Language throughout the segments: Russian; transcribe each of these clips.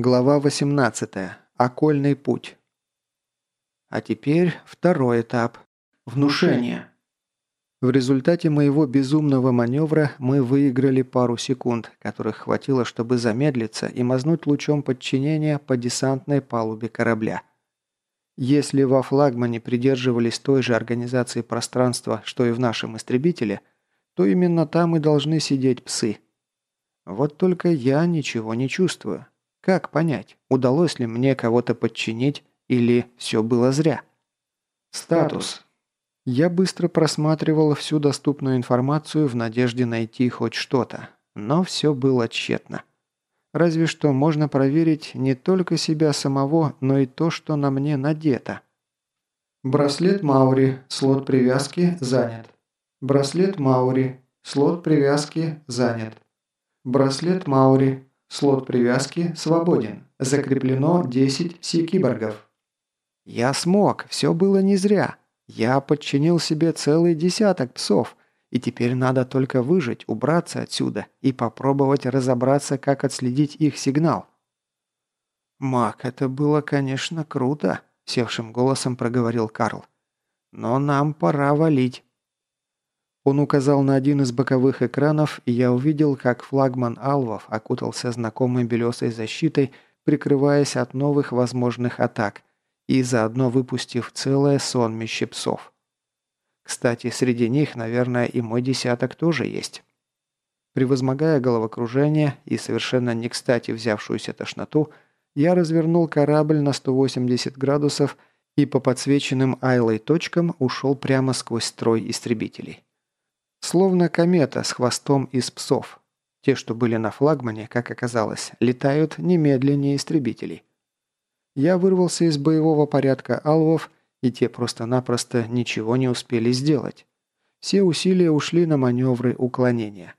Глава 18. Окольный путь. А теперь второй этап. Внушение. В результате моего безумного маневра мы выиграли пару секунд, которых хватило, чтобы замедлиться и мазнуть лучом подчинения по десантной палубе корабля. Если во флагмане придерживались той же организации пространства, что и в нашем истребителе, то именно там и должны сидеть псы. Вот только я ничего не чувствую. Как понять, удалось ли мне кого-то подчинить или все было зря? Статус. Я быстро просматривал всю доступную информацию в надежде найти хоть что-то, но все было тщетно. Разве что можно проверить не только себя самого, но и то, что на мне надето. Браслет Маури, слот привязки занят. Браслет Маури, слот привязки занят. Браслет Маури, Слот привязки свободен. Закреплено 10 си-киборгов. Я смог, все было не зря. Я подчинил себе целый десяток псов, и теперь надо только выжить, убраться отсюда и попробовать разобраться, как отследить их сигнал. «Мак, это было, конечно, круто», – севшим голосом проговорил Карл. «Но нам пора валить». Он указал на один из боковых экранов, и я увидел, как флагман Алвов окутался знакомой белесой защитой, прикрываясь от новых возможных атак, и заодно выпустив целое сонмище псов. Кстати, среди них, наверное, и мой десяток тоже есть. Превозмогая головокружение и совершенно не кстати взявшуюся тошноту, я развернул корабль на 180 градусов и по подсвеченным Айлой точкам ушел прямо сквозь строй истребителей. Словно комета с хвостом из псов. Те, что были на флагмане, как оказалось, летают немедленнее истребителей. Я вырвался из боевого порядка алвов, и те просто-напросто ничего не успели сделать. Все усилия ушли на маневры уклонения.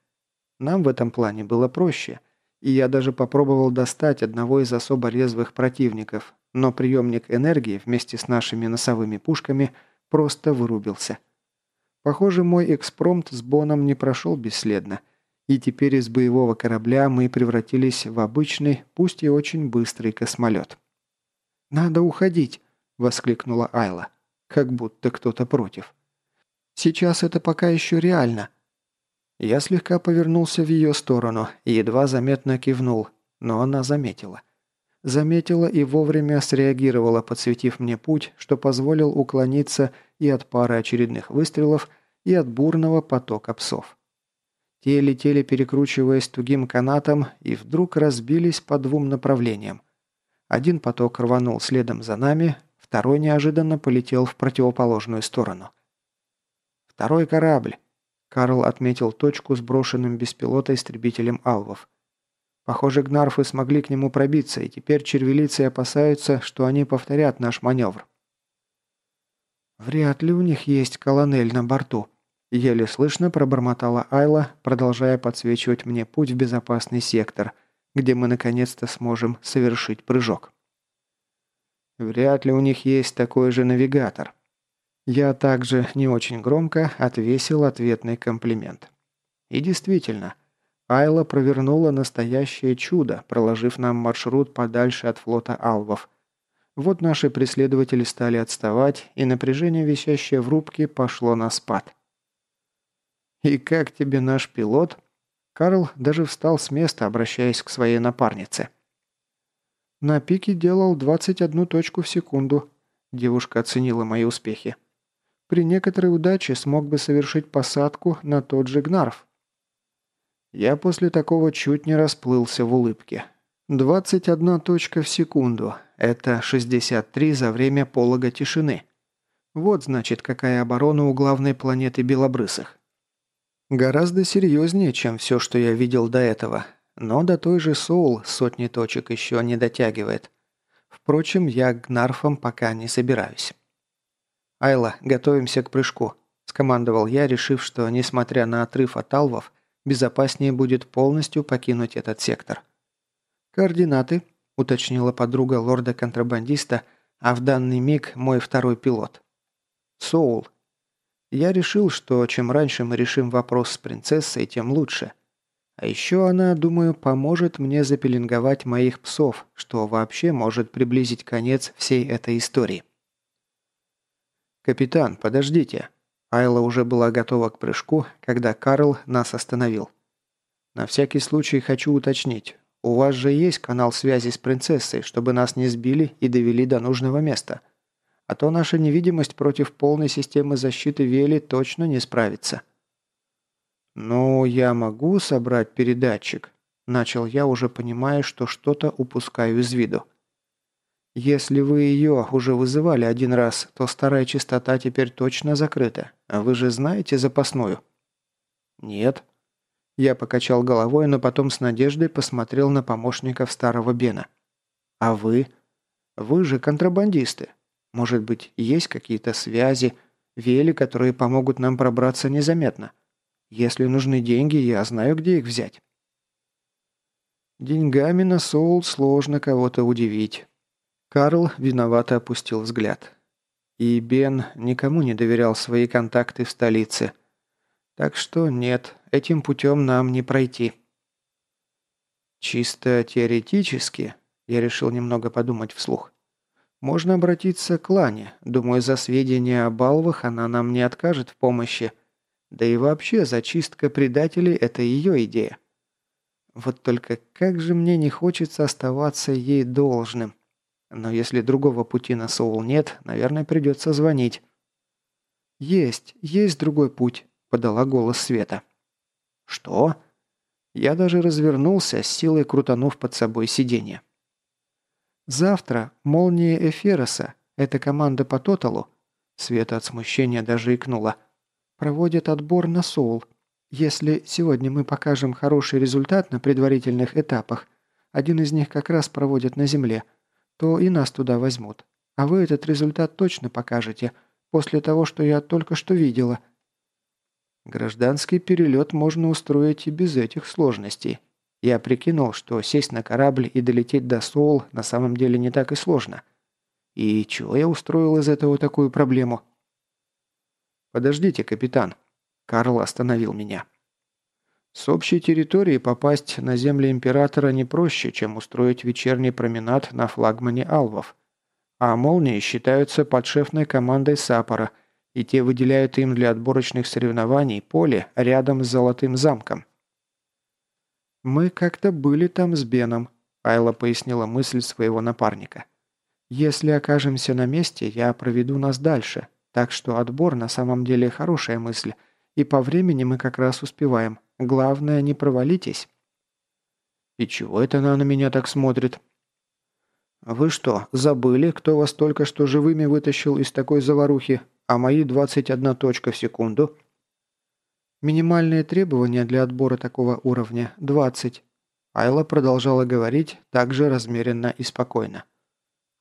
Нам в этом плане было проще, и я даже попробовал достать одного из особо резвых противников, но приемник энергии вместе с нашими носовыми пушками просто вырубился – Похоже, мой экспромт с Боном не прошел бесследно, и теперь из боевого корабля мы превратились в обычный, пусть и очень быстрый космолет. «Надо уходить!» – воскликнула Айла. Как будто кто-то против. «Сейчас это пока еще реально!» Я слегка повернулся в ее сторону и едва заметно кивнул, но она заметила. Заметила и вовремя среагировала, подсветив мне путь, что позволил уклониться и от пары очередных выстрелов, и от бурного потока псов. Те летели, перекручиваясь тугим канатом, и вдруг разбились по двум направлениям. Один поток рванул следом за нами, второй неожиданно полетел в противоположную сторону. «Второй корабль!» Карл отметил точку с брошенным беспилота истребителем Алвов. Похоже, гнарфы смогли к нему пробиться, и теперь червелицы опасаются, что они повторят наш маневр. «Вряд ли у них есть колонель на борту», – еле слышно пробормотала Айла, продолжая подсвечивать мне путь в безопасный сектор, где мы наконец-то сможем совершить прыжок. «Вряд ли у них есть такой же навигатор». Я также не очень громко отвесил ответный комплимент. И действительно, Айла провернула настоящее чудо, проложив нам маршрут подальше от флота алвов – вот наши преследователи стали отставать, и напряжение, висящее в рубке, пошло на спад. «И как тебе наш пилот?» Карл даже встал с места, обращаясь к своей напарнице. «На пике делал 21 точку в секунду», – девушка оценила мои успехи. «При некоторой удаче смог бы совершить посадку на тот же Гнарф». Я после такого чуть не расплылся в улыбке. 21 точка в секунду. Это 63 за время полога тишины. Вот значит, какая оборона у главной планеты Белобрысых. Гораздо серьезнее, чем все, что я видел до этого. Но до той же Соул сотни точек еще не дотягивает. Впрочем, я к Гнарфам пока не собираюсь. «Айла, готовимся к прыжку», – скомандовал я, решив, что, несмотря на отрыв от алвов, безопаснее будет полностью покинуть этот сектор. «Координаты», – уточнила подруга лорда-контрабандиста, а в данный миг мой второй пилот. «Соул». Я решил, что чем раньше мы решим вопрос с принцессой, тем лучше. А еще она, думаю, поможет мне запеленговать моих псов, что вообще может приблизить конец всей этой истории. «Капитан, подождите». Айла уже была готова к прыжку, когда Карл нас остановил. «На всякий случай хочу уточнить. У вас же есть канал связи с принцессой, чтобы нас не сбили и довели до нужного места. А то наша невидимость против полной системы защиты Вели точно не справится». «Ну, я могу собрать передатчик?» Начал я, уже понимая, что что-то упускаю из виду. «Если вы ее уже вызывали один раз, то старая частота теперь точно закрыта. Вы же знаете запасную?» «Нет». Я покачал головой, но потом с надеждой посмотрел на помощников старого Бена. «А вы? Вы же контрабандисты. Может быть, есть какие-то связи, вели, которые помогут нам пробраться незаметно?» Если нужны деньги, я знаю, где их взять. Деньгами на Соул сложно кого-то удивить. Карл виновато опустил взгляд. И Бен никому не доверял свои контакты в столице. Так что нет, этим путем нам не пройти. Чисто теоретически, я решил немного подумать вслух, можно обратиться к Лане. Думаю, за сведения о балвах она нам не откажет в помощи. Да и вообще, зачистка предателей – это ее идея. Вот только как же мне не хочется оставаться ей должным. Но если другого пути на Соул нет, наверное, придется звонить. «Есть, есть другой путь», – подала голос Света. «Что?» Я даже развернулся, с силой крутанув под собой сиденье. «Завтра молния Эфероса, это команда по тоталу», Света от смущения даже икнула – проводят отбор на Соул. Если сегодня мы покажем хороший результат на предварительных этапах, один из них как раз проводят на Земле, то и нас туда возьмут. А вы этот результат точно покажете, после того, что я только что видела. Гражданский перелет можно устроить и без этих сложностей. Я прикинул, что сесть на корабль и долететь до Соул на самом деле не так и сложно. И чего я устроил из этого такую проблему? «Подождите, капитан». Карл остановил меня. С общей территории попасть на земли Императора не проще, чем устроить вечерний променад на флагмане Алвов. А молнии считаются подшефной командой Сапора, и те выделяют им для отборочных соревнований поле рядом с Золотым замком. «Мы как-то были там с Беном», – Айла пояснила мысль своего напарника. «Если окажемся на месте, я проведу нас дальше, так что отбор на самом деле хорошая мысль. И по времени мы как раз успеваем. Главное, не провалитесь. И чего это она на меня так смотрит? Вы что, забыли, кто вас только что живыми вытащил из такой заварухи, а мои 21 точка в секунду? Минимальные требования для отбора такого уровня – 20. Айла продолжала говорить также размеренно и спокойно.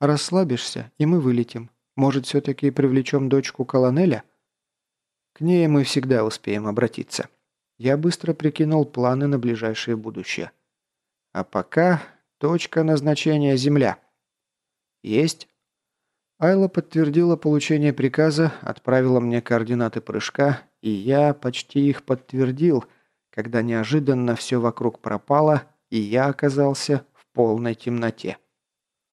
Расслабишься, и мы вылетим. Может, все-таки привлечем дочку колонеля? К ней мы всегда успеем обратиться. Я быстро прикинул планы на ближайшее будущее. А пока точка назначения Земля. Есть? Айла подтвердила получение приказа, отправила мне координаты прыжка, и я почти их подтвердил, когда неожиданно все вокруг пропало, и я оказался в полной темноте.